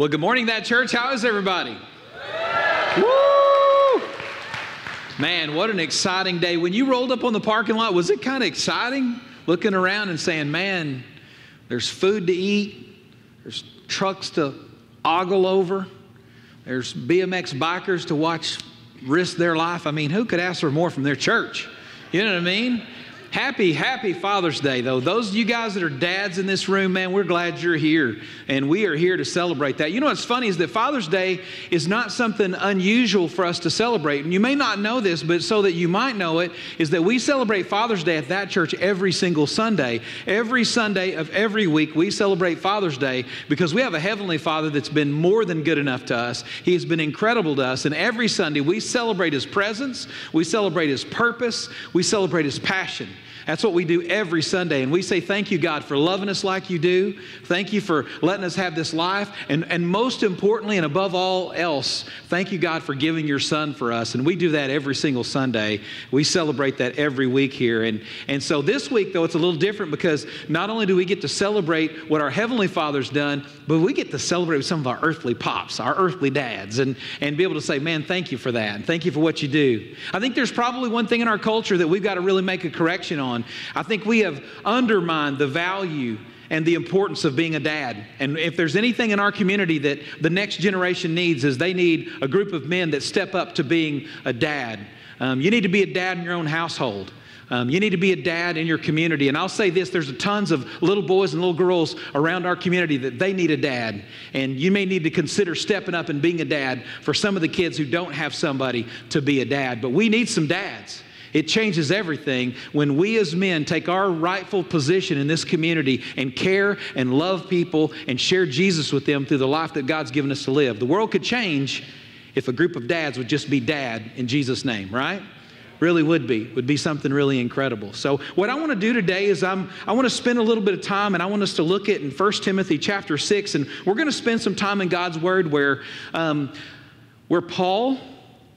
Well, good morning, that church. How is everybody? Woo! Man, what an exciting day. When you rolled up on the parking lot, was it kind of exciting looking around and saying, man, there's food to eat, there's trucks to ogle over, there's BMX bikers to watch risk their life? I mean, who could ask for more from their church? You know what I mean? Happy, happy Father's Day, though. Those of you guys that are dads in this room, man, we're glad you're here. And we are here to celebrate that. You know what's funny is that Father's Day is not something unusual for us to celebrate. And you may not know this, but so that you might know it, is that we celebrate Father's Day at that church every single Sunday. Every Sunday of every week, we celebrate Father's Day because we have a Heavenly Father that's been more than good enough to us. He has been incredible to us. And every Sunday, we celebrate His presence, we celebrate His purpose, we celebrate His passion. That's what we do every Sunday. And we say, Thank you, God, for loving us like you do. Thank you for letting us have this life. And, and most importantly, and above all else, thank you, God, for giving your son for us. And we do that every single Sunday. We celebrate that every week here. And, and so this week, though, it's a little different because not only do we get to celebrate what our Heavenly Father's done, but we get to celebrate with some of our earthly pops, our earthly dads, and, and be able to say, Man, thank you for that. And thank you for what you do. I think there's probably one thing in our culture that we've got to really make a correction on. I think we have undermined the value and the importance of being a dad. And if there's anything in our community that the next generation needs, is they need a group of men that step up to being a dad. Um, you need to be a dad in your own household. Um, you need to be a dad in your community. And I'll say this there's tons of little boys and little girls around our community that they need a dad. And you may need to consider stepping up and being a dad for some of the kids who don't have somebody to be a dad. But we need some dads. It changes everything when we as men take our rightful position in this community and care and love people and share Jesus with them through the life that God's given us to live. The world could change if a group of dads would just be dad in Jesus' name, right? Really would be, would be something really incredible. So, what I want to do today is I'm, I want to spend a little bit of time and I want us to look at in 1 Timothy chapter 6, and we're going to spend some time in God's Word where, um, where Paul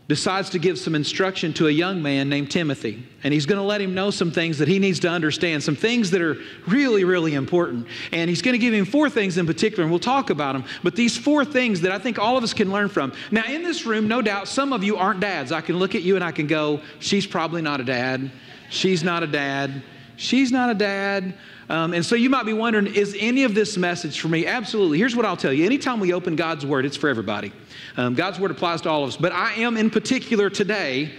decides to give some instruction to a young man named Timothy. And he's going to let him know some things that he needs to understand, some things that are really, really important. And he's going to give him four things in particular, and we'll talk about them. But these four things that I think all of us can learn from. Now, in this room, no doubt, some of you aren't dads. I can look at you and I can go, she's probably not a dad. She's not a dad. She's not a dad. Um, and so you might be wondering, is any of this message for me? Absolutely. Here's what I'll tell you. Anytime we open God's Word, it's for everybody. Um, God's Word applies to all of us. But I am in particular today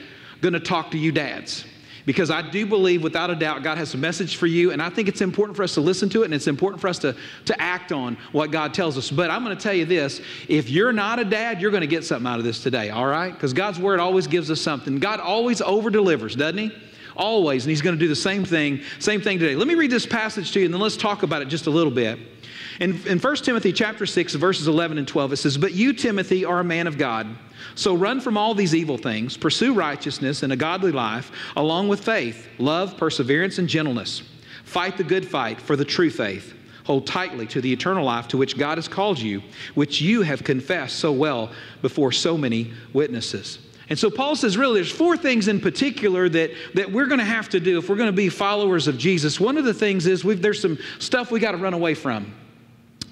going to talk to you dads because I do believe, without a doubt, God has a message for you, and I think it's important for us to listen to it, and it's important for us to, to act on what God tells us. But I'm going to tell you this if you're not a dad, you're going to get something out of this today, all right? Because God's Word always gives us something. God always over delivers, doesn't He? Always, and he's going to do the same thing, same thing today. Let me read this passage to you, and then let's talk about it just a little bit. In, in 1 Timothy chapter 6, verses 11 and 12, it says, But you, Timothy, are a man of God. So run from all these evil things, pursue righteousness and a godly life, along with faith, love, perseverance, and gentleness. Fight the good fight for the true faith. Hold tightly to the eternal life to which God has called you, which you have confessed so well before so many witnesses. And so Paul says, really, there's four things in particular that, that we're going to have to do if we're going to be followers of Jesus. One of the things is we've, there's some stuff we got to run away from.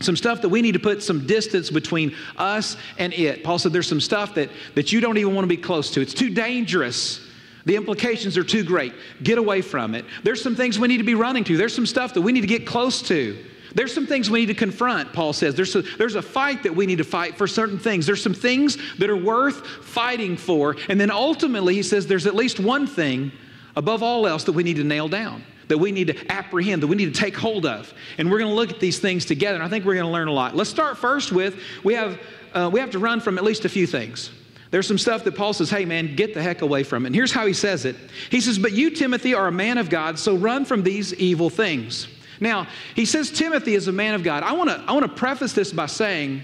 Some stuff that we need to put some distance between us and it. Paul said there's some stuff that, that you don't even want to be close to. It's too dangerous. The implications are too great. Get away from it. There's some things we need to be running to. There's some stuff that we need to get close to. There's some things we need to confront, Paul says. There's a, there's a fight that we need to fight for certain things. There's some things that are worth fighting for. And then ultimately, he says there's at least one thing above all else that we need to nail down, that we need to apprehend, that we need to take hold of. And we're going to look at these things together. And I think we're going to learn a lot. Let's start first with we have, uh, we have to run from at least a few things. There's some stuff that Paul says, hey man, get the heck away from it. And here's how he says it. He says, But you, Timothy, are a man of God, so run from these evil things. Now, he says Timothy is a man of God. I want to I want to preface this by saying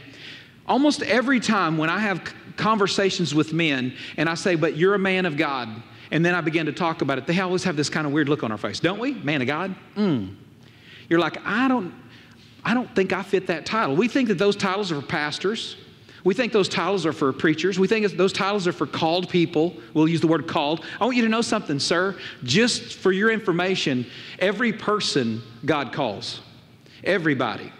almost every time when I have conversations with men and I say, "But you're a man of God," and then I begin to talk about it, they always have this kind of weird look on our face, don't we? Man of God? Mm. You're like, I don't I don't think I fit that title. We think that those titles are for pastors. We think those titles are for preachers. We think those titles are for called people. We'll use the word called. I want you to know something, sir. Just for your information, every person God calls. Everybody.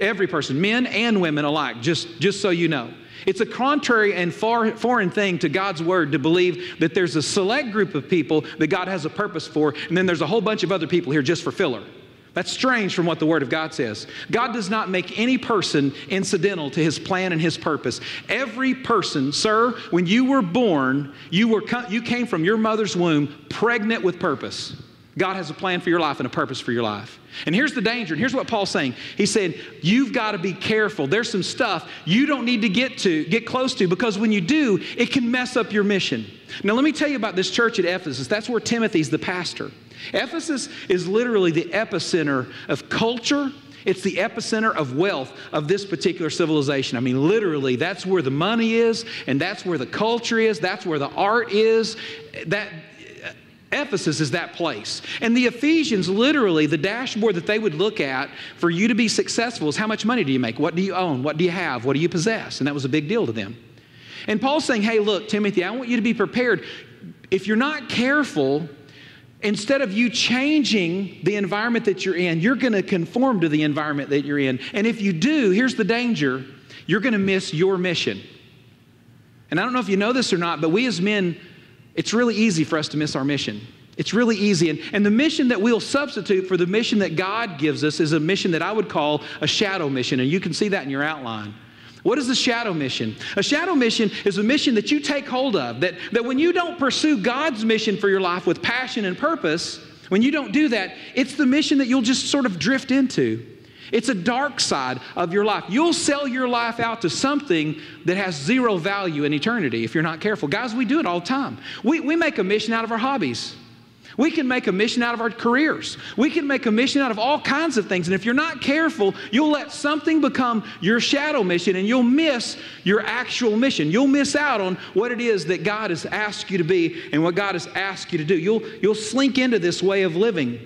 Every person, men and women alike, just, just so you know. It's a contrary and far, foreign thing to God's word to believe that there's a select group of people that God has a purpose for, and then there's a whole bunch of other people here just for filler. That's strange from what the Word of God says. God does not make any person incidental to His plan and His purpose. Every person, sir, when you were born, you, were, you came from your mother's womb pregnant with purpose. God has a plan for your life and a purpose for your life. And here's the danger, and here's what Paul's saying. He said, You've got to be careful. There's some stuff you don't need to get to, get close to, because when you do, it can mess up your mission. Now, let me tell you about this church at Ephesus. That's where Timothy's the pastor. Ephesus is literally the epicenter of culture. It's the epicenter of wealth of this particular civilization. I mean, literally, that's where the money is, and that's where the culture is, that's where the art is. That Ephesus is that place. And the Ephesians, literally, the dashboard that they would look at for you to be successful is how much money do you make? What do you own? What do you have? What do you possess? And that was a big deal to them. And Paul's saying, hey, look, Timothy, I want you to be prepared. If you're not careful, instead of you changing the environment that you're in, you're going to conform to the environment that you're in. And if you do, here's the danger you're going to miss your mission. And I don't know if you know this or not, but we as men, it's really easy for us to miss our mission. It's really easy. And, and the mission that we'll substitute for the mission that God gives us is a mission that I would call a shadow mission. And you can see that in your outline. What is a shadow mission? A shadow mission is a mission that you take hold of, that, that when you don't pursue God's mission for your life with passion and purpose, when you don't do that, it's the mission that you'll just sort of drift into. It's a dark side of your life. You'll sell your life out to something that has zero value in eternity if you're not careful. Guys, we do it all the time. We, we make a mission out of our hobbies. We can make a mission out of our careers. We can make a mission out of all kinds of things. And if you're not careful, you'll let something become your shadow mission and you'll miss your actual mission. You'll miss out on what it is that God has asked you to be and what God has asked you to do. You'll, you'll slink into this way of living.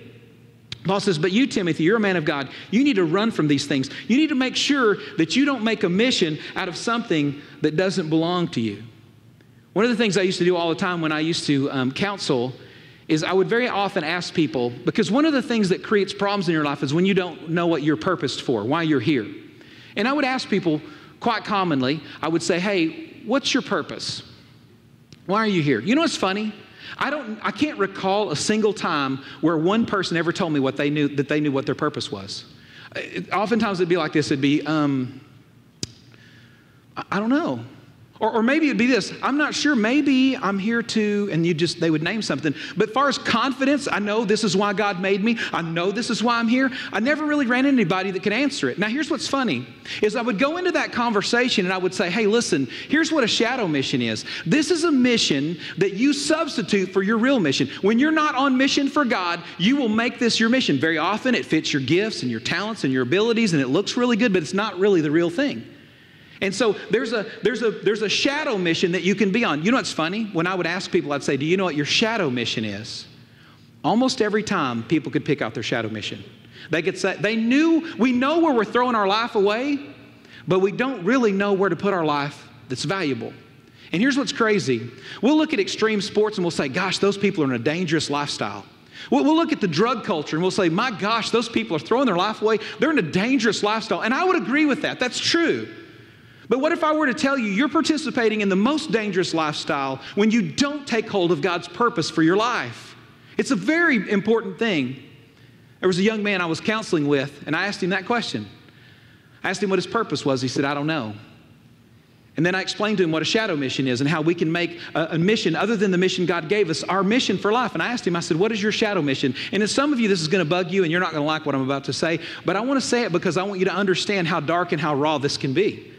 Paul says, But you, Timothy, you're a man of God. You need to run from these things. You need to make sure that you don't make a mission out of something that doesn't belong to you. One of the things I used to do all the time when I used to um, counsel is I would very often ask people, because one of the things that creates problems in your life is when you don't know what you're purposed for, why you're here. And I would ask people quite commonly, I would say, hey, what's your purpose? Why are you here? You know what's funny? I don't I can't recall a single time where one person ever told me what they knew that they knew what their purpose was. It, oftentimes it'd be like this, it'd be, um, I, I don't know. Or, or, maybe it'd be this I'm not sure, maybe I'm here to, and you just, they would name something. But far as confidence, I know this is why God made me. I know this is why I'm here. I never really ran into anybody that could answer it. Now, here's what's funny is I would go into that conversation and I would say, hey, listen, here's what a shadow mission is. This is a mission that you substitute for your real mission. When you're not on mission for God, you will make this your mission. Very often it fits your gifts and your talents and your abilities and it looks really good, but it's not really the real thing. And so there's a, there's, a, there's a shadow mission that you can be on. You know what's funny? When I would ask people, I'd say, Do you know what your shadow mission is? Almost every time, people could pick out their shadow mission. They could say, They knew, we know where we're throwing our life away, but we don't really know where to put our life that's valuable. And here's what's crazy we'll look at extreme sports and we'll say, Gosh, those people are in a dangerous lifestyle. We'll, we'll look at the drug culture and we'll say, My gosh, those people are throwing their life away. They're in a dangerous lifestyle. And I would agree with that. That's true. But what if I were to tell you you're participating in the most dangerous lifestyle when you don't take hold of God's purpose for your life? It's a very important thing. There was a young man I was counseling with, and I asked him that question. I asked him what his purpose was. He said, I don't know. And then I explained to him what a shadow mission is and how we can make a, a, mission other than the mission God gave us, our mission for life. And I asked him, I said, What is your shadow mission? And in some of you, this is going to bug you and you're not going to like what I'm about to say, but I want to say it because I want you to understand how dark and how raw this can be.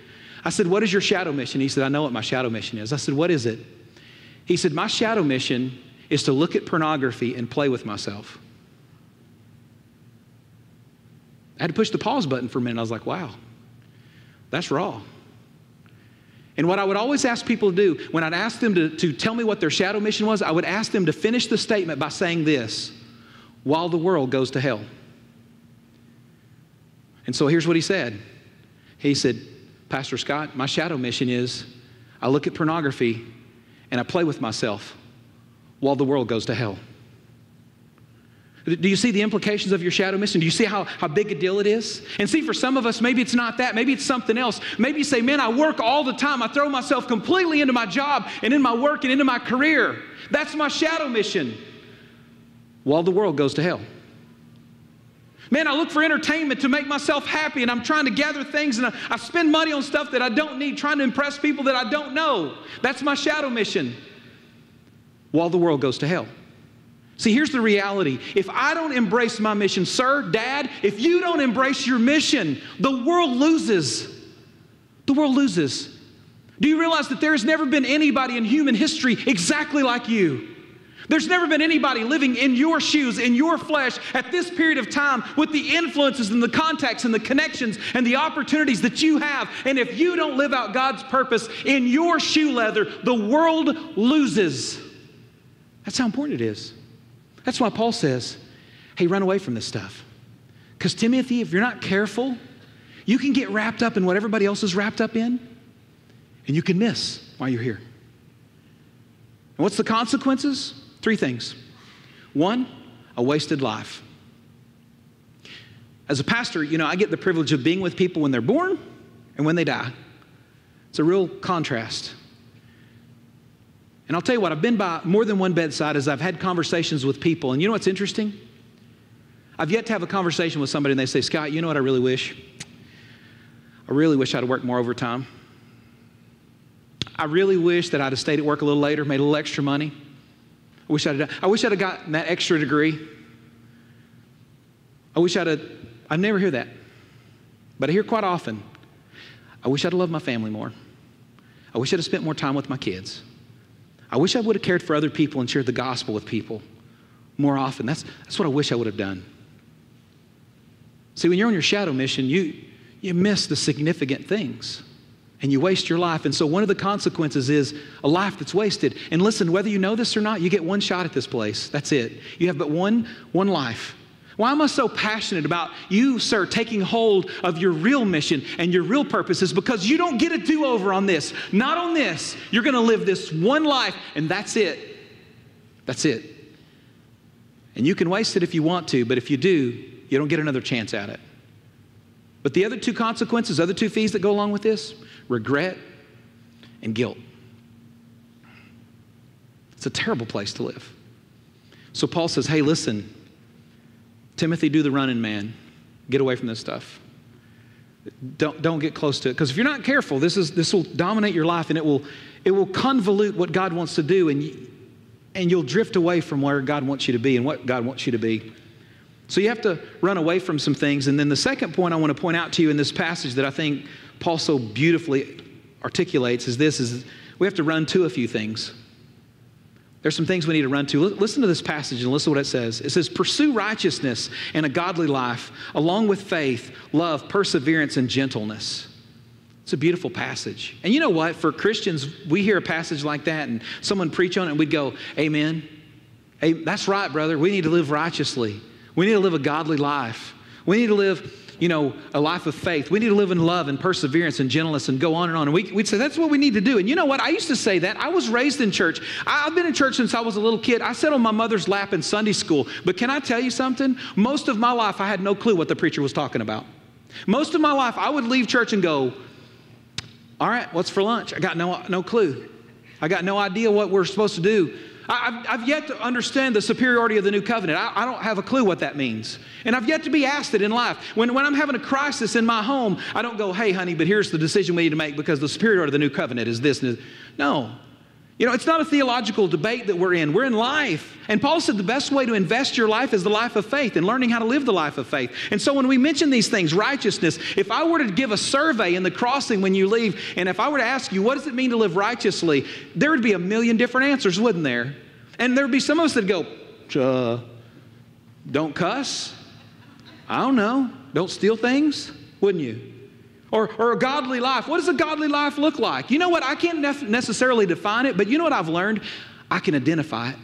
I said, What is your shadow mission? He said, I know what my shadow mission is. I said, What is it? He said, My shadow mission is to look at pornography and play with myself. I had to push the pause button for a minute. I was like, Wow, that's raw. And what I would always ask people to do, when I'd ask them to, to tell me what their shadow mission was, I would ask them to finish the statement by saying this while the world goes to hell. And so here's what he said He said, Pastor Scott, my shadow mission is I look at pornography and I play with myself while the world goes to hell. Do you see the implications of your shadow mission? Do you see how, how big a deal it is? And see, for some of us, maybe it's not that. Maybe it's something else. Maybe you say, man, I work all the time. I throw myself completely into my job and in my work and into my career. That's my shadow mission. While the world goes to hell. Man, I look for entertainment to make myself happy, and I'm trying to gather things, and I, I, spend money on stuff that I don't need, trying to impress people that I don't know. That's my shadow mission. While the world goes to hell. See, here's the reality. If I don't embrace my mission, sir, dad, if you don't embrace your mission, the world loses. The world loses. Do you realize that there has never been anybody in human history exactly like you? There's never been anybody living in your shoes, in your flesh, at this period of time with the influences and the contacts and the connections and the opportunities that you have. And if you don't live out God's purpose in your shoe leather, the world loses. That's how important it is. That's why Paul says, hey, run away from this stuff. Because, Timothy, if you're not careful, you can get wrapped up in what everybody else is wrapped up in, and you can miss why you're here. And what's the consequences? Three things. One, a wasted life. As a pastor, you know, I get the privilege of being with people when they're born and when they die. It's a real contrast. And I'll tell you what, I've been by more than one bedside as I've had conversations with people. And you know what's interesting? I've yet to have a conversation with somebody and they say, Scott, you know what I really wish? I really wish I'd worked more overtime. I really wish that I'd have stayed at work a little later, made a little extra money. I wish I'd have, I wish I'd have gotten that extra degree. I wish I'd have, I never hear that. But I hear quite often, I wish I'd have loved my family more. I wish I'd have spent more time with my kids. I wish I would have cared for other people and shared the gospel with people more often. That's, that's what I wish I would have done. See, when you're on your shadow mission, you, you miss the significant things and you waste your life. And so, one of the consequences is a life that's wasted. And listen, whether you know this or not, you get one shot at this place. That's it. You have but one, one life. Why am I so passionate about you, sir, taking hold of your real mission and your real purpose? Is because you don't get a do over on this. Not on this. You're going to live this one life, and that's it. That's it. And you can waste it if you want to, but if you do, you don't get another chance at it. But the other two consequences, other two fees that go along with this regret and guilt. It's a terrible place to live. So Paul says, hey, listen, Timothy, do the running, man. Get away from this stuff. Don't, don't get close to it. Because if you're not careful, this, is, this will dominate your life and it will, it will convolute what God wants to do, and, and you'll drift away from where God wants you to be and what God wants you to be. So you have to run away from some things. And then the second point I want to point out to you in this passage that I think Paul so beautifully articulates is this is we have to run to a few things. There's some things we need to run to. Listen to this passage and listen to what it says. It says, Pursue righteousness and a godly life, along with faith, love, perseverance, and gentleness. It's a beautiful passage. And you know what? For Christians, we hear a passage like that and someone preach on it and we'd go, Amen. Hey, that's right, brother. We need to live righteously. We need to live a godly life. We need to live you know, a life of faith. We need to live in love and perseverance and gentleness and go on and on. And we, would say that's what we need to do. And you know what? I used to say that. I was raised in church. I've been in church since I was a little kid. I sat on my mother's lap in Sunday school. But can I tell you something? Most of my life, I had no clue what the preacher was talking about. Most of my life, I would leave church and go, all right, what's for lunch? I got no, no clue. I got no idea what we're supposed to do. I've, I've, yet to understand the superiority of the new covenant. I, I, don't have a clue what that means. And I've yet to be asked it in life. When, when I'm having a crisis in my home, I don't go, hey, honey, but here's the decision we need to make because the superiority of the new covenant is this. No. You know, it's not a theological debate that we're in. We're in life. And Paul said the best way to invest your life is the life of faith and learning how to live the life of faith. And so when we mention these things, righteousness, if I were to give a survey in the crossing when you leave, and if I were to ask you, what does it mean to live righteously? There would be a million different answers, wouldn't there? And there'd be some of us that go, uh, don't cuss. I don't know. Don't steal things, wouldn't you? Or, or a godly life. What does a godly life look like? You know what? I can't nef- necessarily define it, but you know what I've learned? I can identify it.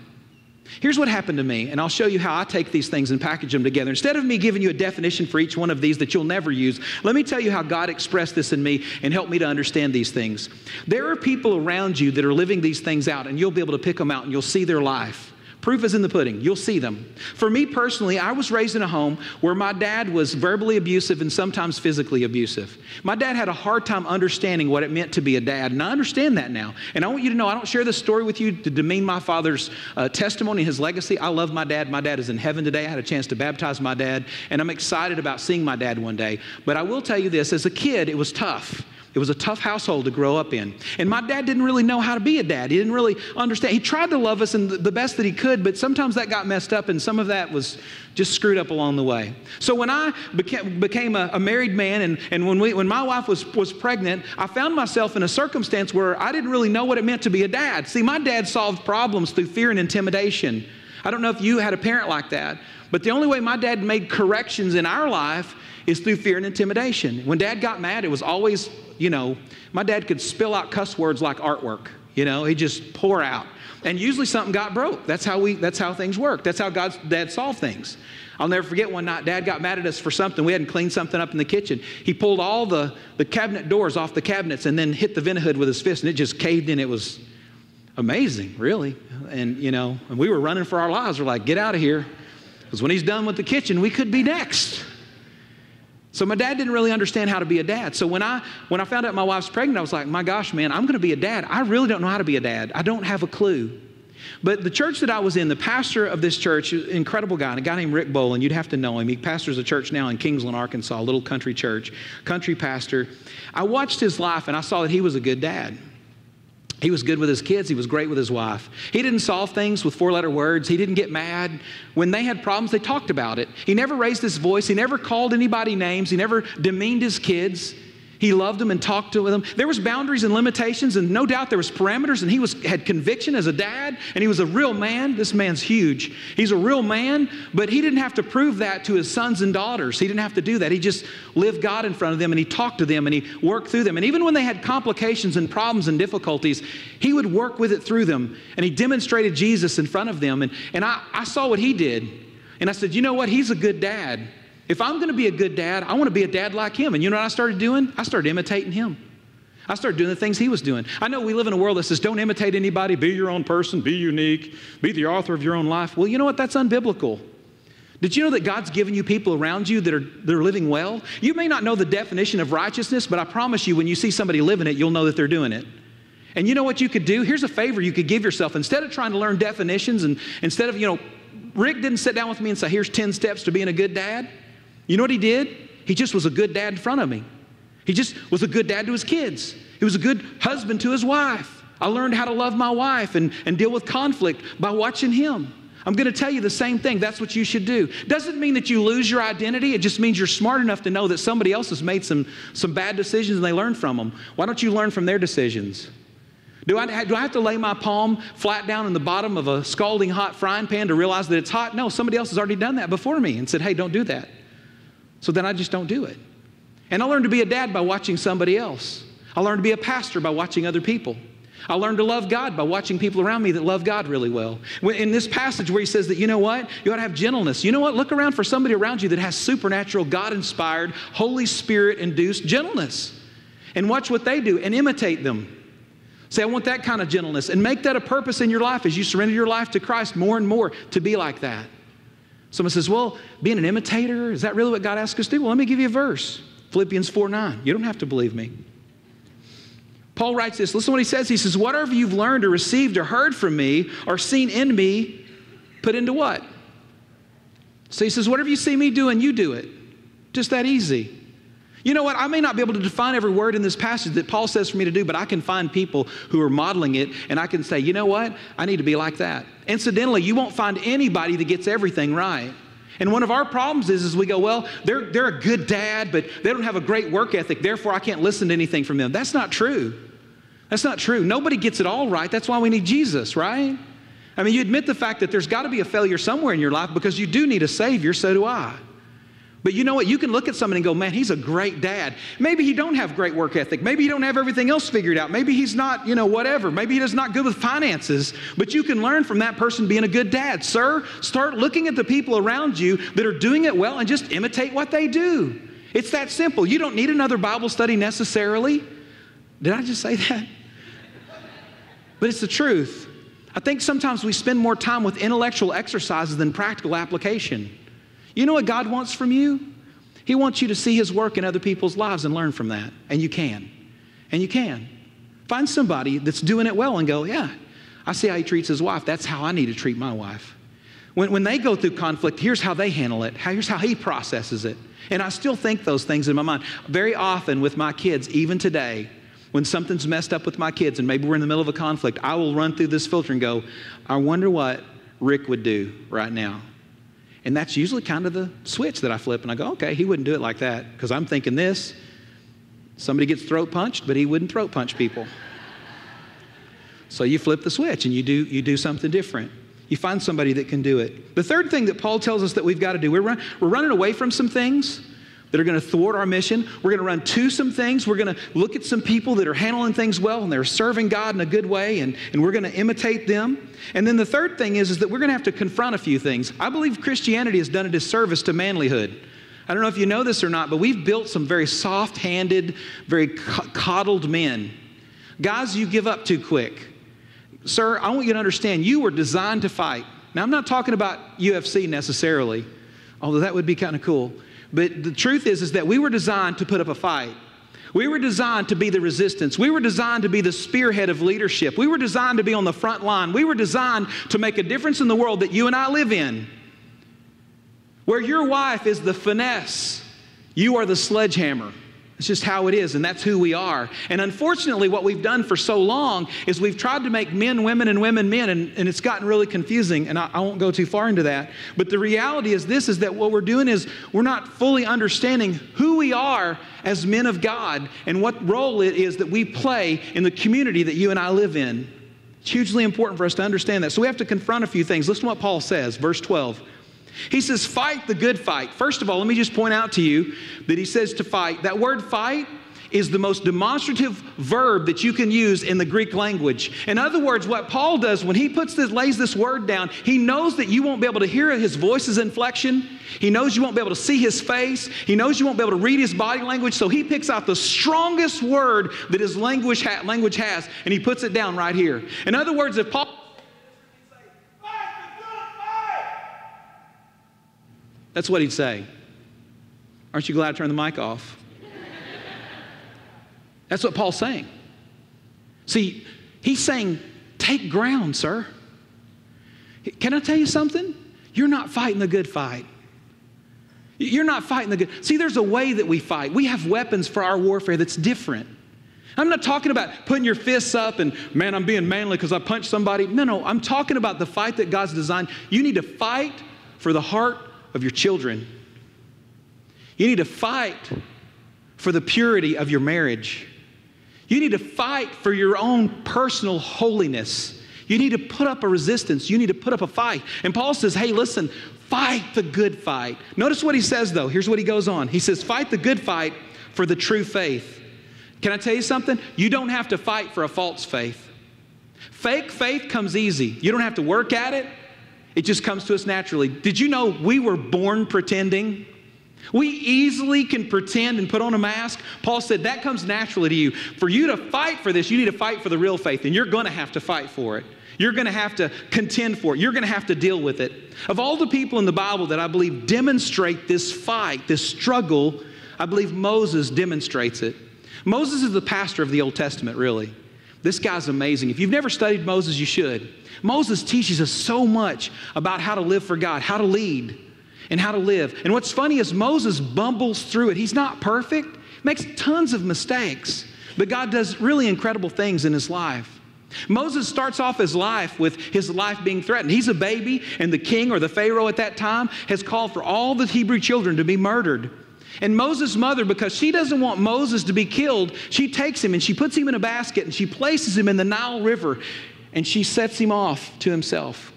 Here's what happened to me, and I'll show you how I take these things and package them together. Instead of me giving you a definition for each one of these that you'll never use, let me tell you how God expressed this in me and helped me to understand these things. There are people around you that are living these things out, and you'll be able to pick them out and you'll see their life Proof is in the pudding. You'll see them. For me personally, I was raised in a home where my dad was verbally abusive and sometimes physically abusive. My dad had a hard time understanding what it meant to be a dad, and I understand that now. And I want you to know I don't share this story with you to demean my father's uh, testimony, his legacy. I love my dad. My dad is in heaven today. I had a chance to baptize my dad, and I'm excited about seeing my dad one day. But I will tell you this as a kid, it was tough. It was a tough household to grow up in. And my dad didn't really know how to be a dad. He didn't really understand. He tried to love us and the best that he could, but sometimes that got messed up and some of that was just screwed up along the way. So when I became, became a, a, married man and, and when, we, when my wife was, was pregnant, I found myself in a circumstance where I didn't really know what it meant to be a dad. See, my dad solved problems through fear and intimidation. I don't know if you had a parent like that, but the only way my dad made corrections in our life is through fear and intimidation. When dad got mad, it was always you know, my dad could spill out cuss words like artwork. You know, he just pour out. And usually something got broke. That's how we that's how things work. That's how God's dad solved things. I'll never forget one night dad got mad at us for something. We hadn't cleaned something up in the kitchen. He pulled all the, the cabinet doors off the cabinets and then hit the vent hood with his fist and it just caved in. It was amazing, really. And you know, and we were running for our lives. We're like, get out of here. Because when he's done with the kitchen, we could be next. So my dad didn't really understand how to be a dad. So when I when I found out my wife's pregnant, I was like, my gosh, man, I'm going to be a dad. I really don't know how to be a dad. I don't have a clue. But the church that I was in, the pastor of this church, incredible guy, a guy named Rick Boland, you'd have to know him. He pastors a church now in Kingsland, Arkansas, a little country church, country pastor. I watched his life and I saw that he was a good dad. He was good with his kids. He was great with his wife. He didn't solve things with four letter words. He didn't get mad. When they had problems, they talked about it. He never raised his voice. He never called anybody names. He never demeaned his kids. He loved them and talked to them. There was boundaries and limitations, and no doubt there was parameters. And he was had conviction as a dad, and he was a real man. This man's huge. He's a real man, but he didn't have to prove that to his sons and daughters. He didn't have to do that. He just lived God in front of them, and he talked to them, and he worked through them. And even when they had complications and problems and difficulties, he would work with it through them, and he demonstrated Jesus in front of them. And and I, I saw what he did, and I said, you know what? He's a good dad. If I'm going to be a good dad, I want to be a dad like him. And you know what I started doing? I started imitating him. I started doing the things he was doing. I know we live in a world that says don't imitate anybody, be your own person, be unique, be the author of your own life. Well, you know what? That's unbiblical. Did you know that God's given you people around you that are, that are living well? You may not know the definition of righteousness, but I promise you, when you see somebody living it, you'll know that they're doing it. And you know what you could do? Here's a favor you could give yourself. Instead of trying to learn definitions and instead of, you know, Rick didn't sit down with me and say, here's 10 steps to being a good dad. You know what he did? He just was a good dad in front of me. He just was a good dad to his kids. He was a good husband to his wife. I learned how to love my wife and, and deal with conflict by watching him. I'm going to tell you the same thing. That's what you should do. Doesn't mean that you lose your identity. It just means you're smart enough to know that somebody else has made some, some bad decisions and they learn from them. Why don't you learn from their decisions? Do I, do I have to lay my palm flat down in the bottom of a scalding hot frying pan to realize that it's hot? No, somebody else has already done that before me and said, hey, don't do that. So then I just don't do it. And I learned to be a dad by watching somebody else. I learned to be a pastor by watching other people. I learned to love God by watching people around me that love God really well. In this passage where he says that, you know what? You ought to have gentleness. You know what? Look around for somebody around you that has supernatural, God inspired, Holy Spirit induced gentleness. And watch what they do and imitate them. Say, I want that kind of gentleness. And make that a purpose in your life as you surrender your life to Christ more and more to be like that. Someone says, Well, being an imitator, is that really what God asks us to do? Well, let me give you a verse Philippians 4 9. You don't have to believe me. Paul writes this. Listen to what he says. He says, Whatever you've learned or received or heard from me or seen in me, put into what? So he says, Whatever you see me doing, you do it. Just that easy. You know what? I may not be able to define every word in this passage that Paul says for me to do, but I can find people who are modeling it and I can say, you know what? I need to be like that. Incidentally, you won't find anybody that gets everything right. And one of our problems is, is we go, well, they're, they're a good dad, but they don't have a great work ethic, therefore I can't listen to anything from them. That's not true. That's not true. Nobody gets it all right. That's why we need Jesus, right? I mean, you admit the fact that there's got to be a failure somewhere in your life because you do need a Savior, so do I. But you know what? You can look at somebody and go, man, he's a great dad. Maybe he don't have great work ethic. Maybe he don't have everything else figured out. Maybe he's not, you know, whatever. Maybe he's not good with finances. But you can learn from that person being a good dad. Sir, start looking at the people around you that are doing it well and just imitate what they do. It's that simple. You don't need another Bible study necessarily. Did I just say that? But it's the truth. I think sometimes we spend more time with intellectual exercises than practical application. You know what God wants from you? He wants you to see His work in other people's lives and learn from that. And you can. And you can. Find somebody that's doing it well and go, yeah, I see how he treats his wife. That's how I need to treat my wife. When, when they go through conflict, here's how they handle it. Here's how he processes it. And I still think those things in my mind. Very often with my kids, even today, when something's messed up with my kids and maybe we're in the middle of a conflict, I will run through this filter and go, I wonder what Rick would do right now. And that's usually kind of the switch that I flip. And I go, okay, he wouldn't do it like that because I'm thinking this. Somebody gets throat punched, but he wouldn't throat punch people. So you flip the switch and you do, you do something different. You find somebody that can do it. The third thing that Paul tells us that we've got to do, we're, run, we're running away from some things that are going to thwart our mission. We're going to run to some things. We're going to look at some people that are handling things well and they're serving God in a good way, and, and we're going to imitate them. And then the third thing is, is that we're going to have to confront a few things. I believe Christianity has done a disservice to manlyhood. I don't know if you know this or not, but we've built some very soft handed, very coddled men. Guys, you give up too quick. Sir, I want you to understand you were designed to fight. Now, I'm not talking about UFC necessarily, although that would be kind of cool. But the truth is, is that we were designed to put up a fight. We were designed to be the resistance. We were designed to be the spearhead of leadership. We were designed to be on the front line. We were designed to make a difference in the world that you and I live in. Where your wife is the finesse, you are the sledgehammer. It's just how it is, and that's who we are. And unfortunately, what we've done for so long is we've tried to make men women and women men, and, and it's gotten really confusing, and I, I won't go too far into that. But the reality is this is that what we're doing is we're not fully understanding who we are as men of God and what role it is that we play in the community that you and I live in. It's hugely important for us to understand that. So we have to confront a few things. Listen to what Paul says, verse 12. He says, fight the good fight. First of all, let me just point out to you that he says to fight. That word fight is the most demonstrative verb that you can use in the Greek language. In other words, what Paul does when he puts this, lays this word down, he knows that you won't be able to hear his voice's inflection. He knows you won't be able to see his face. He knows you won't be able to read his body language. So he picks out the strongest word that his language, ha- language has and he puts it down right here. In other words, if Paul That's what he'd say. Aren't you glad I turned the mic off? That's what Paul's saying. See, he's saying, take ground, sir. Can I tell you something? You're not fighting the good fight. You're not fighting the good. See, there's a way that we fight. We have weapons for our warfare that's different. I'm not talking about putting your fists up and, man, I'm being manly because I punched somebody. No, no, I'm talking about the fight that God's designed. You need to fight for the heart of your children. You need to fight for the purity of your marriage. You need to fight for your own personal holiness. You need to put up a resistance. You need to put up a fight. And Paul says, hey, listen, fight the good fight. Notice what he says, though. Here's what he goes on. He says, fight the good fight for the true faith. Can I tell you something? You don't have to fight for a false faith. Fake faith comes easy. You don't have to work at it. It just comes to us naturally. Did you know we were born pretending? We easily can pretend and put on a mask. Paul said that comes naturally to you. For you to fight for this, you need to fight for the real faith, and you're going to have to fight for it. You're going to have to contend for it. You're going to have to deal with it. Of all the people in the Bible that I believe demonstrate this fight, this struggle, I believe Moses demonstrates it. Moses is the pastor of the Old Testament, really. This guy's amazing. If you've never studied Moses, you should. Moses teaches us so much about how to live for God, how to lead, and how to live. And what's funny is Moses bumbles through it. He's not perfect, makes tons of mistakes, but God does really incredible things in his life. Moses starts off his life with his life being threatened. He's a baby, and the king or the Pharaoh at that time has called for all the Hebrew children to be murdered. And Moses' mother, because she doesn't want Moses to be killed, she takes him and she puts him in a basket and she places him in the Nile River and she sets him off to himself.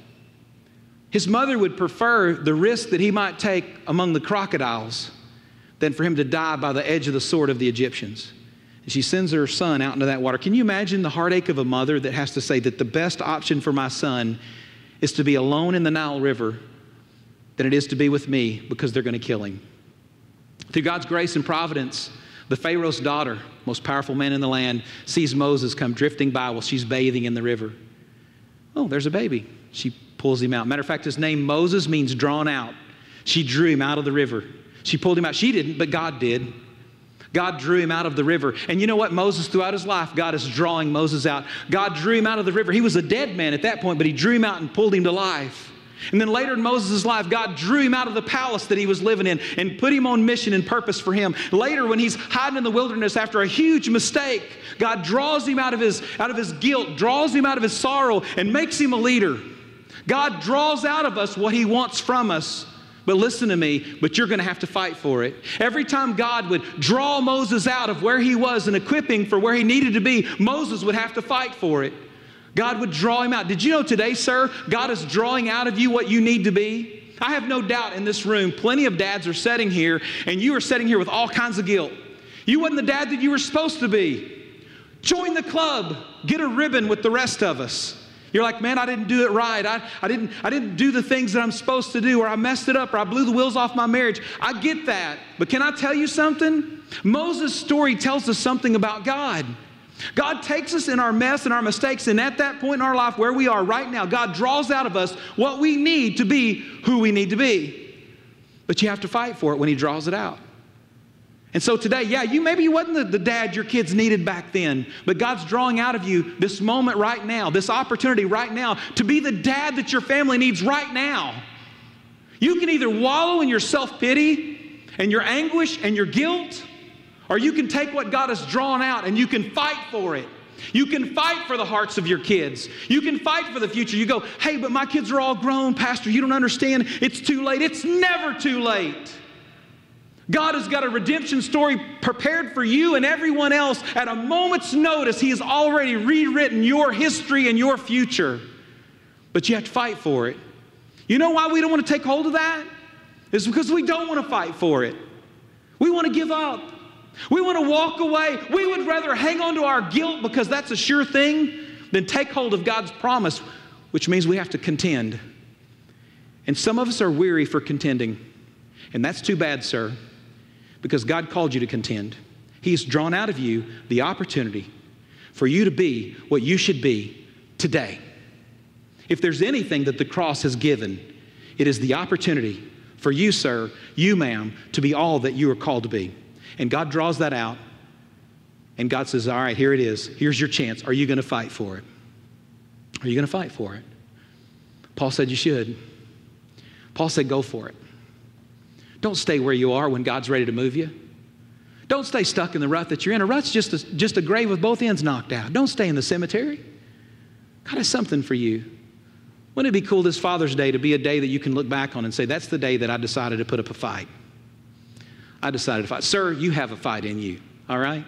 His mother would prefer the risk that he might take among the crocodiles than for him to die by the edge of the sword of the Egyptians. And she sends her son out into that water. Can you imagine the heartache of a mother that has to say that the best option for my son is to be alone in the Nile River than it is to be with me because they're going to kill him? Through God's grace and providence, the Pharaoh's daughter, most powerful man in the land, sees Moses come drifting by while she's bathing in the river. Oh, there's a baby. She pulls him out. Matter of fact, his name Moses means drawn out. She drew him out of the river. She pulled him out. She didn't, but God did. God drew him out of the river. And you know what? Moses, throughout his life, God is drawing Moses out. God drew him out of the river. He was a dead man at that point, but he drew him out and pulled him to life. And then later in Moses' life, God drew him out of the palace that he was living in and put him on mission and purpose for him. Later, when he's hiding in the wilderness after a huge mistake, God draws him out of his, out of his guilt, draws him out of his sorrow, and makes him a leader. God draws out of us what he wants from us. But listen to me, but you're going to have to fight for it. Every time God would draw Moses out of where he was and equipping for where he needed to be, Moses would have to fight for it. God would draw him out. Did you know today, sir, God is drawing out of you what you need to be? I have no doubt in this room, plenty of dads are sitting here, and you are sitting here with all kinds of guilt. You wasn't the dad that you were supposed to be. Join the club, get a ribbon with the rest of us. You're like, man, I didn't do it right. I, I, didn't, I didn't do the things that I'm supposed to do, or I messed it up, or I blew the wheels off my marriage. I get that. But can I tell you something? Moses' story tells us something about God. God takes us in our mess and our mistakes, and at that point in our life where we are right now, God draws out of us what we need to be who we need to be. But you have to fight for it when He draws it out. And so today, yeah, you maybe you wasn't the, the, dad your kids needed back then, but God's drawing out of you this moment right now, this opportunity right now to be the dad that your family needs right now. You can either wallow in your self pity and your anguish and your guilt, or you can take what God has drawn out and you can fight for it. You can fight for the hearts of your kids. You can fight for the future. You go, hey, but my kids are all grown, Pastor. You don't understand. It's too late. It's never too late. God has got a redemption story prepared for you and everyone else at a moment's notice. He has already rewritten your history and your future. But you have to fight for it. You know why we don't want to take hold of that? It's because we don't want to fight for it. We want to give up. We want to walk away. We would rather hang on to our guilt because that's a sure thing than take hold of God's promise, which means we have to contend. And some of us are weary for contending. And that's too bad, sir, because God called you to contend. He's drawn out of you the opportunity for you to be what you should be today. If there's anything that the cross has given, it is the opportunity for you, sir, you, ma'am, to be all that you are called to be. And God draws that out. And God says, All right, here it is. Here's your chance. Are you going to fight for it? Are you going to fight for it? Paul said you should. Paul said, Go for it. Don't stay where you are when God's ready to move you. Don't stay stuck in the rut that you're in. A rut's just a, just a grave with both ends knocked out. Don't stay in the cemetery. God has something for you. Wouldn't it be cool this Father's Day to be a day that you can look back on and say, That's the day that I decided to put up a fight? I decided to fight. Sir, you have a fight in you, all right?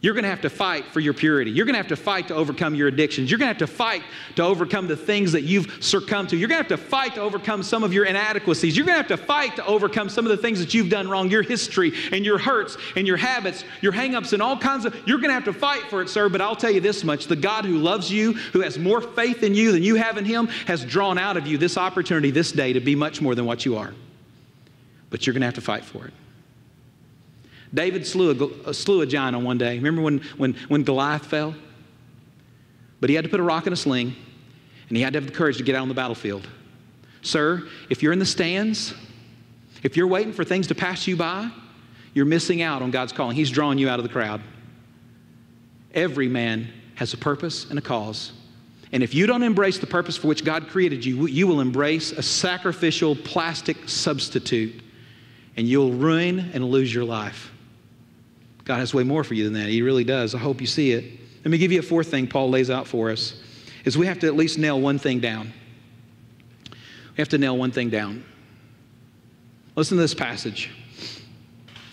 You're going to have to fight for your purity. You're going to have to fight to overcome your addictions. You're going to have to fight to overcome the things that you've succumbed to. You're going to have to fight to overcome some of your inadequacies. You're going to have to fight to overcome some of the things that you've done wrong, your history and your hurts and your habits, your hangups and all kinds of. You're going to have to fight for it, sir. But I'll tell you this much the God who loves you, who has more faith in you than you have in Him, has drawn out of you this opportunity this day to be much more than what you are. But you're going to have to fight for it. David slew a, uh, slew a giant on one day. Remember when, when, when Goliath fell? But he had to put a rock in a sling, and he had to have the courage to get out on the battlefield. Sir, if you're in the stands, if you're waiting for things to pass you by, you're missing out on God's calling. He's drawing you out of the crowd. Every man has a purpose and a cause. And if you don't embrace the purpose for which God created you, you will embrace a sacrificial plastic substitute and you'll ruin and lose your life. God has way more for you than that. He really does. I hope you see it. Let me give you a fourth thing Paul lays out for us is we have to at least nail one thing down. We have to nail one thing down. Listen to this passage.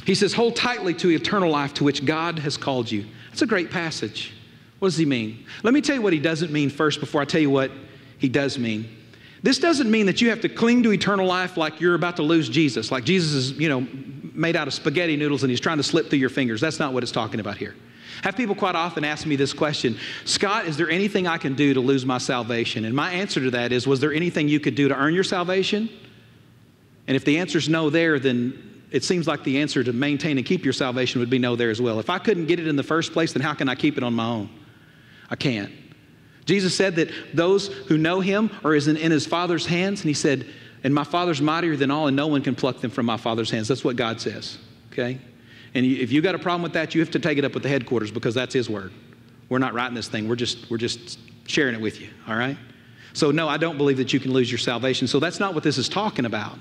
He says, Hold tightly to eternal life to which God has called you. That's a great passage. What does he mean? Let me tell you what he doesn't mean first before I tell you what he does mean. This doesn't mean that you have to cling to eternal life like you're about to lose Jesus, like Jesus is, you know, made out of spaghetti noodles and he's trying to slip through your fingers. That's not what it's talking about here. Have people quite often ask me this question Scott, is there anything I can do to lose my salvation? And my answer to that is Was there anything you could do to earn your salvation? And if the answer is no there, then it seems like the answer to maintain and keep your salvation would be no there as well. If I couldn't get it in the first place, then how can I keep it on my own? I can't. Jesus said that those who know him are in, his Father's hands, and he said, And my Father's mightier than all, and no one can pluck them from my Father's hands. That's what God says, okay? And if you got a problem with that, you have to take it up with the headquarters because that's his word. We're not writing this thing, we're just, we're just sharing it with you, all right? So, no, I don't believe that you can lose your salvation. So, that's not what this is talking about.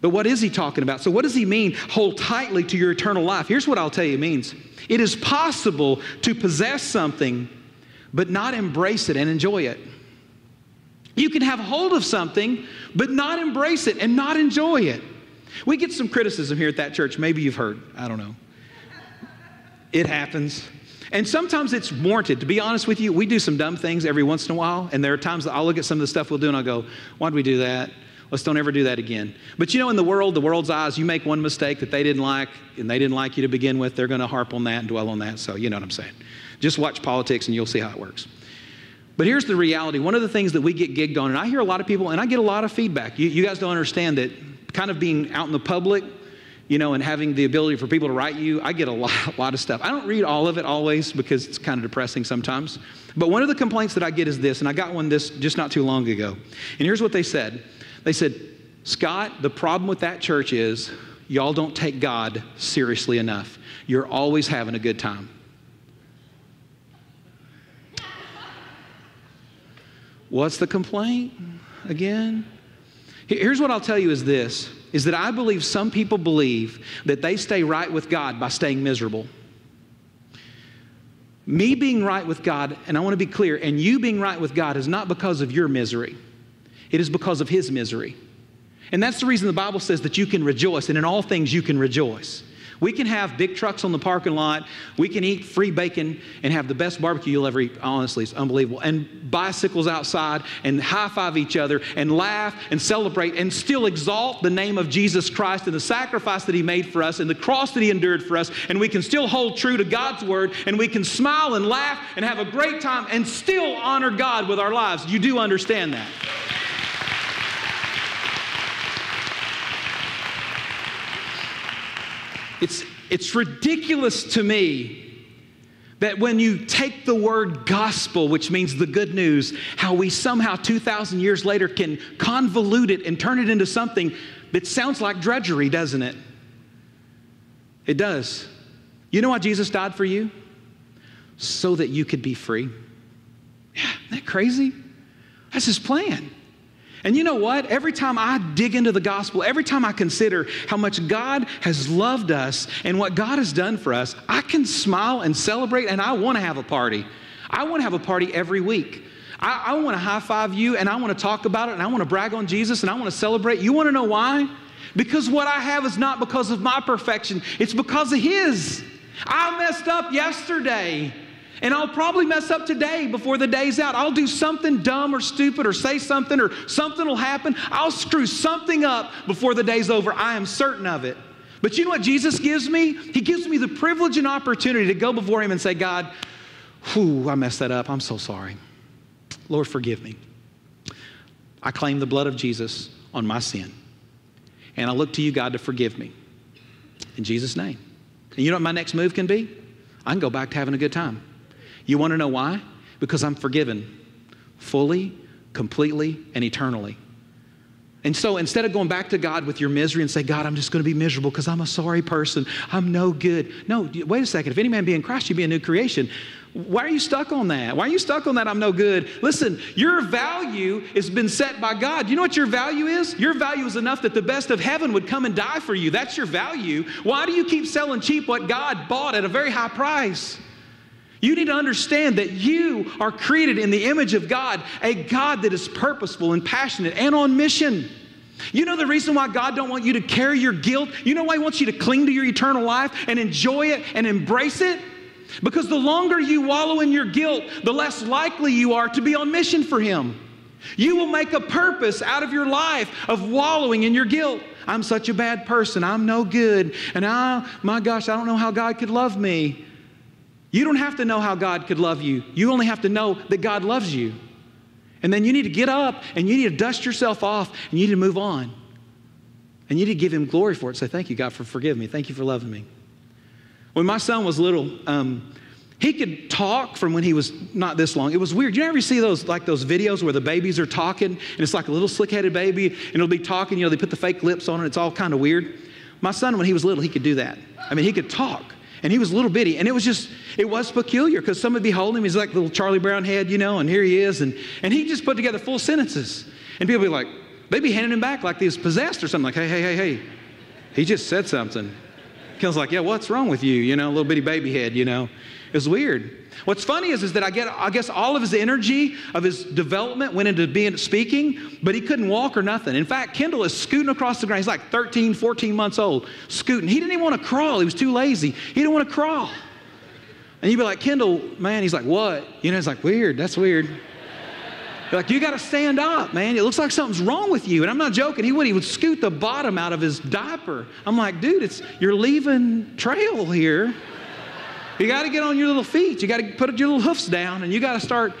But what is he talking about? So, what does he mean, hold tightly to your eternal life? Here's what I'll tell you it means it is possible to possess something, but not embrace it and enjoy it. You can have hold of something, but not embrace it and not enjoy it. We get some criticism here at that church. Maybe you've heard. I don't know. It happens. And sometimes it's warranted. To be honest with you, we do some dumb things every once in a while. And there are times that I'll look at some of the stuff we'll do and I'll go, why'd we do that? Let's don't ever do that again. But you know, in the world, the world's eyes, you make one mistake that they didn't like and they didn't like you to begin with, they're going to harp on that and dwell on that. So you know what I'm saying. Just watch politics and you'll see how it works. But here's the reality. One of the things that we get gigged on, and I hear a lot of people, and I get a lot of feedback. You, you guys don't understand that kind of being out in the public, you know, and having the ability for people to write you, I get a lot, a lot of stuff. I don't read all of it always because it's kind of depressing sometimes. But one of the complaints that I get is this, and I got one this just not too long ago. And here's what they said They said, Scott, the problem with that church is y'all don't take God seriously enough. You're always having a good time. What's the complaint again? Here's what I'll tell you is this is that I believe some people believe that they stay right with God by staying miserable. Me being right with God, and I want to be clear, and you being right with God is not because of your misery. It is because of his misery. And that's the reason the Bible says that you can rejoice, and in all things you can rejoice. We can have big trucks on the parking lot. We can eat free bacon and have the best barbecue you'll ever eat. Honestly, it's unbelievable. And bicycles outside and high five each other and laugh and celebrate and still exalt the name of Jesus Christ and the sacrifice that He made for us and the cross that He endured for us. And we can still hold true to God's word and we can smile and laugh and have a great time and still honor God with our lives. You do understand that. It's, it's ridiculous to me that when you take the word gospel, which means the good news, how we somehow 2,000 years later can convolute it and turn it into something that sounds like drudgery, doesn't it? It does. You know why Jesus died for you? So that you could be free. Yeah, isn't that crazy? That's his plan. And you know what? Every time I dig into the gospel, every time I consider how much God has loved us and what God has done for us, I can smile and celebrate, and I want to have a party. I want to have a party every week. I, I want to high five you, and I want to talk about it, and I want to brag on Jesus, and I want to celebrate. You want to know why? Because what I have is not because of my perfection, it's because of His. I messed up yesterday. And I'll probably mess up today before the day's out. I'll do something dumb or stupid or say something or something will happen. I'll screw something up before the day's over. I am certain of it. But you know what Jesus gives me? He gives me the privilege and opportunity to go before Him and say, God, whew, I messed that up. I'm so sorry. Lord, forgive me. I claim the blood of Jesus on my sin. And I look to you, God, to forgive me. In Jesus' name. And you know what my next move can be? I can go back to having a good time. You want to know why? Because I'm forgiven fully, completely, and eternally. And so instead of going back to God with your misery and say, God, I'm just going to be miserable because I'm a sorry person, I'm no good. No, wait a second. If any man be in Christ, you be a new creation. Why are you stuck on that? Why are you stuck on that? I'm no good. Listen, your value has been set by God. You know what your value is? Your value is enough that the best of heaven would come and die for you. That's your value. Why do you keep selling cheap what God bought at a very high price? You need to understand that you are created in the image of God, a God that is purposeful and passionate and on mission. You know the reason why God don't want you to carry your guilt? You know why he wants you to cling to your eternal life and enjoy it and embrace it? Because the longer you wallow in your guilt, the less likely you are to be on mission for him. You will make a purpose out of your life of wallowing in your guilt. I'm such a bad person. I'm no good. And I, my gosh, I don't know how God could love me. You don't have to know how God could love you. You only have to know that God loves you. And then you need to get up and you need to dust yourself off and you need to move on. And you need to give Him glory for it. Say, Thank you, God, for forgiving me. Thank you for loving me. When my son was little, um, he could talk from when he was not this long. It was weird. You ever see those like those videos where the babies are talking and it's like a little slick-headed baby and it'll be talking, you know, they put the fake lips on it, it's all kind of weird. My son, when he was little, he could do that. I mean, he could talk. And he was a little bitty. And it was just, it was peculiar because some would be holding him. He's like little Charlie Brown head, you know, and here he is. And, and he just put together full sentences. And people be like, they'd be handing him back like he was possessed or something, like, hey, hey, hey, hey. He just said something. Kills like, yeah, what's wrong with you? You know, little bitty baby head, you know. Was weird. What's funny is, is that I get I guess all of his energy of his development went into being speaking, but he couldn't walk or nothing. In fact, Kendall is scooting across the ground. He's like 13, 14 months old, scooting. He didn't even want to crawl. He was too lazy. He didn't want to crawl. And you'd be like, Kendall, man, he's like, what? You know, it's like, weird, that's weird. You're like, you got to stand up, man. It looks like something's wrong with you. And I'm not joking. He would. He would scoot the bottom out of his diaper. I'm like, dude, it's you're leaving trail here. You got to get on your little feet. You got to put your little hoofs down, and you got to start.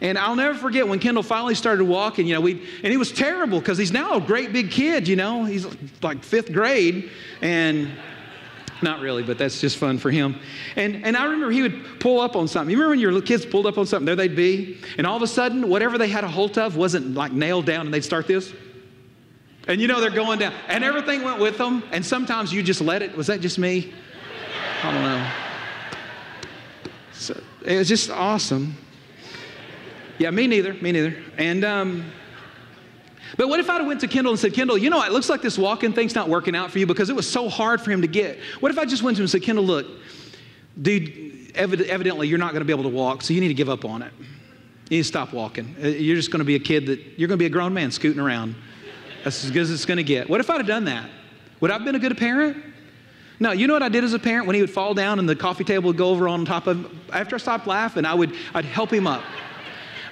And I'll never forget when Kendall finally started walking. You know, we and he was terrible because he's now a great big kid. You know, he's like fifth grade, and not really, but that's just fun for him. And, and I remember he would pull up on something. You remember when your kids pulled up on something? There they'd be. And all of a sudden, whatever they had a hold of wasn't like nailed down, and they'd start this. And you know they're going down. And everything went with them. And sometimes you just let it. Was that just me? I don't know. So it was just awesome. Yeah, me neither. Me neither. And um, but what if I'd have went to Kendall and said, Kendall, you know, it looks like this walking thing's not working out for you because it was so hard for him to get. What if I just went to him and said, Kendall, look, dude, evidently you're not going to be able to walk, so you need to give up on it. You need to stop walking. Uh, you're just going to be a kid that you're going to be a grown man scooting around. That's as good as it's going to get. What if I'd have done that? Would I have been a good parent? No, you know what I did as a parent when he would fall down and the coffee table would go over on top of him? After I stopped laughing, I would I'd help him up.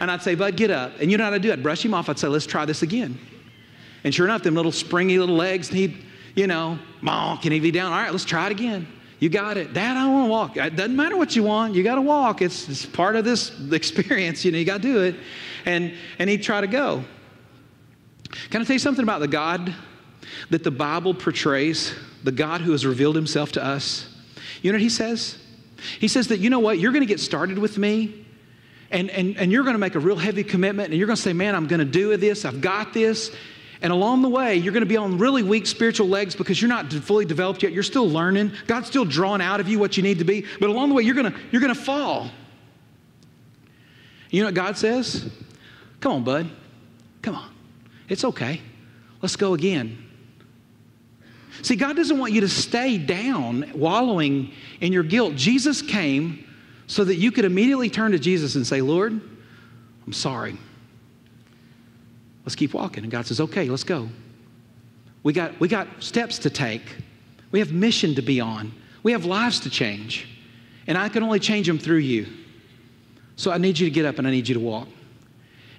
And I'd say, Bud, get up. And you know what I'd do? I'd brush him off. I'd say, let's try this again. And sure enough, them little springy little legs, he'd, you know, monk, and he'd be down. All right, let's try it again. You got it. Dad, I don't want to walk. It doesn't matter what you want. You got to walk. It's, it's part of this experience. You know, you got to do it. And, and he'd try to go. Can I tell you something about the God that the Bible portrays? The God who has revealed himself to us? You know what he says? He says that, you know what, you're going to get started with me, and, and, and you're going to make a real heavy commitment, and you're going to say, man, I'm going to do this, I've got this. And along the way, you're going to be on really weak spiritual legs because you're not fully developed yet. You're still learning. God's still drawing out of you what you need to be. But along the way, you're going to, you're going to fall. You know what God says? Come on, bud. Come on. It's okay. Let's go again. See, God doesn't want you to stay down wallowing in your guilt. Jesus came so that you could immediately turn to Jesus and say, Lord, I'm sorry. Let's keep walking. And God says, okay, let's go. We got, we got steps to take. We have mission to be on. We have lives to change. And I can only change them through you. So I need you to get up and I need you to walk.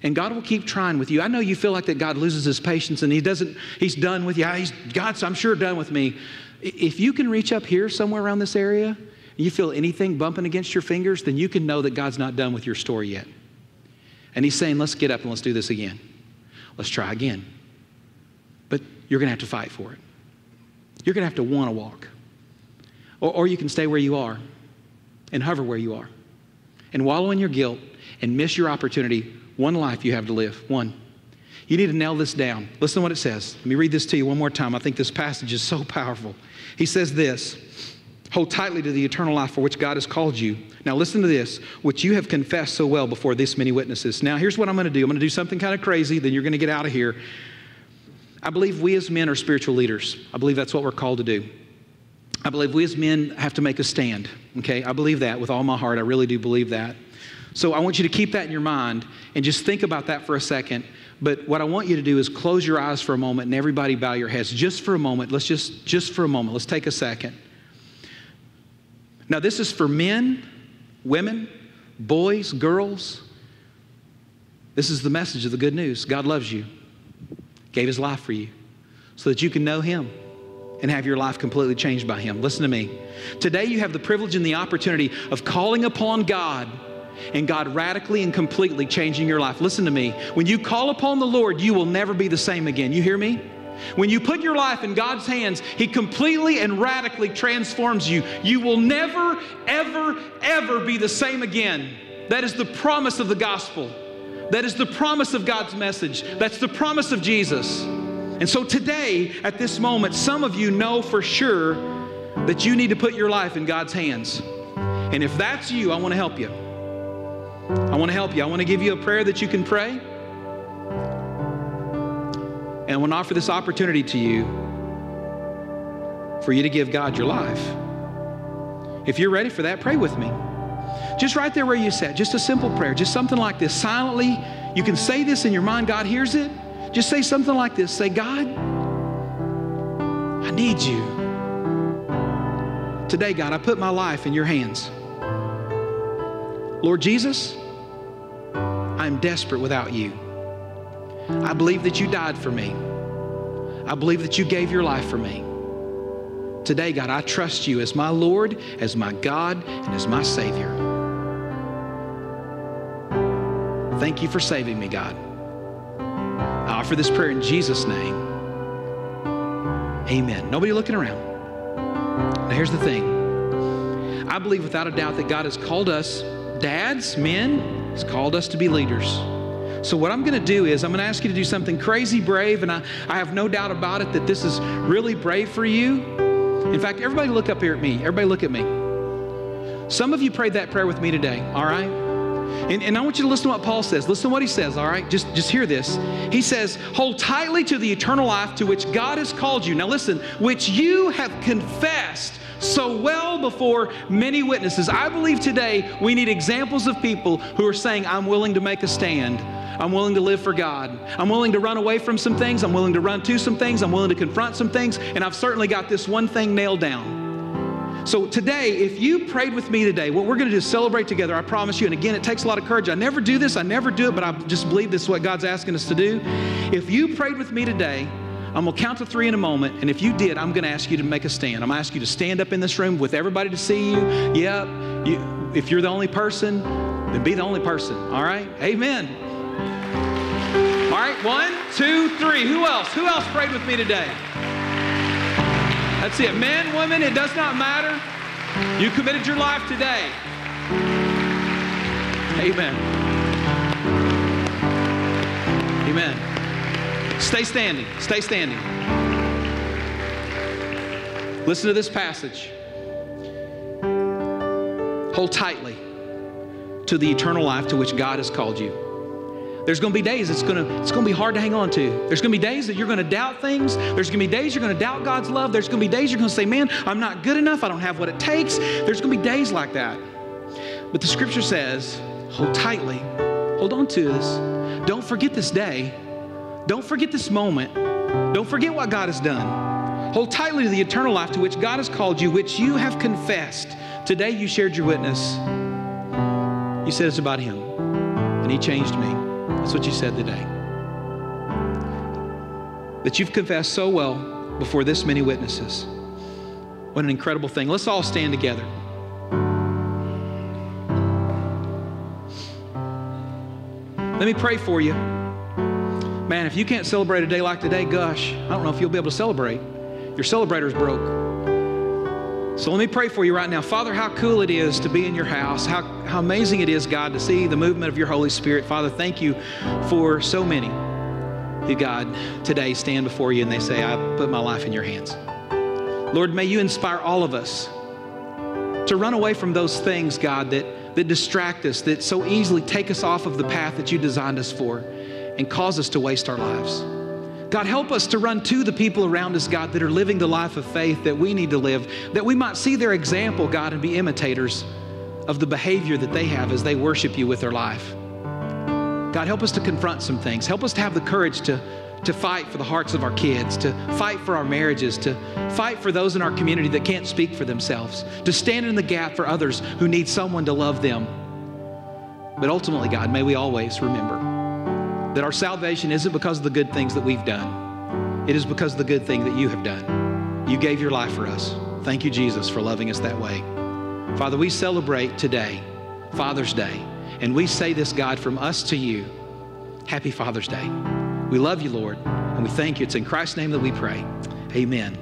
And God will keep trying with you. I know you feel like that God loses his patience and he doesn't, he's done with you. He's, God's, I'm sure, done with me. If you can reach up here somewhere around this area and you feel anything bumping against your fingers, then you can know that God's not done with your story yet. And he's saying, let's get up and let's do this again. Let's try again. But you're going to have to fight for it. You're going to have to want to walk. Or, or you can stay where you are and hover where you are and wallow in your guilt and miss your opportunity. One life you have to live. One. You need to nail this down. Listen to what it says. Let me read this to you one more time. I think this passage is so powerful. He says this Hold tightly to the eternal life for which God has called you. Now, listen to this, which you have confessed so well before this many witnesses. Now, here's what I'm going to do I'm going to do something kind of crazy, then you're going to get out of here. I believe we as men are spiritual leaders. I believe that's what we're called to do. I believe we as men have to make a stand, okay? I believe that with all my heart. I really do believe that. So I want you to keep that in your mind and just think about that for a second. But what I want you to do is close your eyes for a moment and everybody bow your heads just for a moment. Let's just just for a moment. Let's take a second. Now, this is for men, women, boys, girls. This is the message of the good news. God loves you, gave his life for you so that you can know him and have your life completely changed by him. Listen to me. Today, you have the privilege and the opportunity of calling upon God and God radically and completely changing your life. Listen to me. When you call upon the Lord, you will never be the same again. You hear me? When you put your life in God's hands, He completely and radically transforms you. You will never, ever, ever be the same again. That is the promise of the gospel. That is the promise of God's message. That's the promise of Jesus. And so today, at this moment, some of you know for sure that you need to put your life in God's hands. And if that's you, I want to help you. I want to help you. I want to give you a prayer that you can pray. And I want to offer this opportunity to you for you to give God your life. If you're ready for that, pray with me. Just right there where you sat, just a simple prayer, just something like this. Silently, you can say this in your mind, God hears it. Just say something like this Say, God, I need you. Today, God, I put my life in your hands. Lord Jesus, I'm desperate without you. I believe that you died for me. I believe that you gave your life for me. Today, God, I trust you as my Lord, as my God, and as my Savior. Thank you for saving me, God. I offer this prayer in Jesus' name. Amen. Nobody looking around. Now, here's the thing I believe without a doubt that God has called us, dads, men, has called us to be leaders. So, what I'm going to do is, I'm going to ask you to do something crazy brave, and I, I have no doubt about it that this is really brave for you. In fact, everybody look up here at me. Everybody look at me. Some of you prayed that prayer with me today, all right? And, and, I want you to listen to what Paul says. Listen to what he says, all right? Just, just hear this. He says, Hold tightly to the eternal life to which God has called you. Now listen, which you have confessed so well before many witnesses. I believe today we need examples of people who are saying, I'm willing to make a stand. I'm willing to live for God. I'm willing to run away from some things. I'm willing to run to some things. I'm willing to confront some things. And I've certainly got this one thing nailed down. So today, if you prayed with me today, what we're going to do is celebrate together. I promise you. And again, it takes a lot of courage. I never do this. I never do it, but I just believe this is what God's asking us to do. If you prayed with me today, I'm going to count to three in a moment. And if you did, I'm going to ask you to make a stand. I'm going to ask you to stand up in this room with everybody to see you. Yep. You, if you're the only person, then be the only person. All right? Amen. All right, one, two, three. Who else? Who else prayed with me today? That's it. Men, women, it does not matter. You committed your life today. Amen. Amen. Stay standing. Stay standing. Listen to this passage. Hold tightly to the eternal life to which God has called you. There's going to be days it's going to it's going to be hard to hang on to. There's going to be days that you're going to doubt things. There's going to be days you're going to doubt God's love. There's going to be days you're going to say, "Man, I'm not good enough. I don't have what it takes." There's going to be days like that. But the scripture says, "Hold tightly. Hold on to this. Don't forget this day. Don't forget this moment. Don't forget what God has done. Hold tightly to the eternal life to which God has called you, which you have confessed. Today you shared your witness. You said it's about him, and he changed me. That's what you said today. That you've confessed so well before this many witnesses. What an incredible thing. Let's all stand together. Let me pray for you. Man, if you can't celebrate a day like today, gosh, I don't know if you'll be able to celebrate. Your celebrator's broke. So let me pray for you right now. Father, how cool it is to be in your house. How, how amazing it is, God, to see the movement of your Holy Spirit. Father, thank you for so many who, God, today stand before you and they say, I put my life in your hands. Lord, may you inspire all of us to run away from those things, God, that, that distract us, that so easily take us off of the path that you designed us for and cause us to waste our lives. God, help us to run to the people around us, God, that are living the life of faith that we need to live, that we might see their example, God, and be imitators of the behavior that they have as they worship you with their life. God, help us to confront some things. Help us to have the courage to, to fight for the hearts of our kids, to fight for our marriages, to fight for those in our community that can't speak for themselves, to stand in the gap for others who need someone to love them. But ultimately, God, may we always remember that our salvation isn't because of the good things that we've done, it is because of the good thing that you have done. You gave your life for us. Thank you, Jesus, for loving us that way. Father, we celebrate today, Father's Day, and we say this, God, from us to you Happy Father's Day. We love you, Lord, and we thank you. It's in Christ's name that we pray. Amen.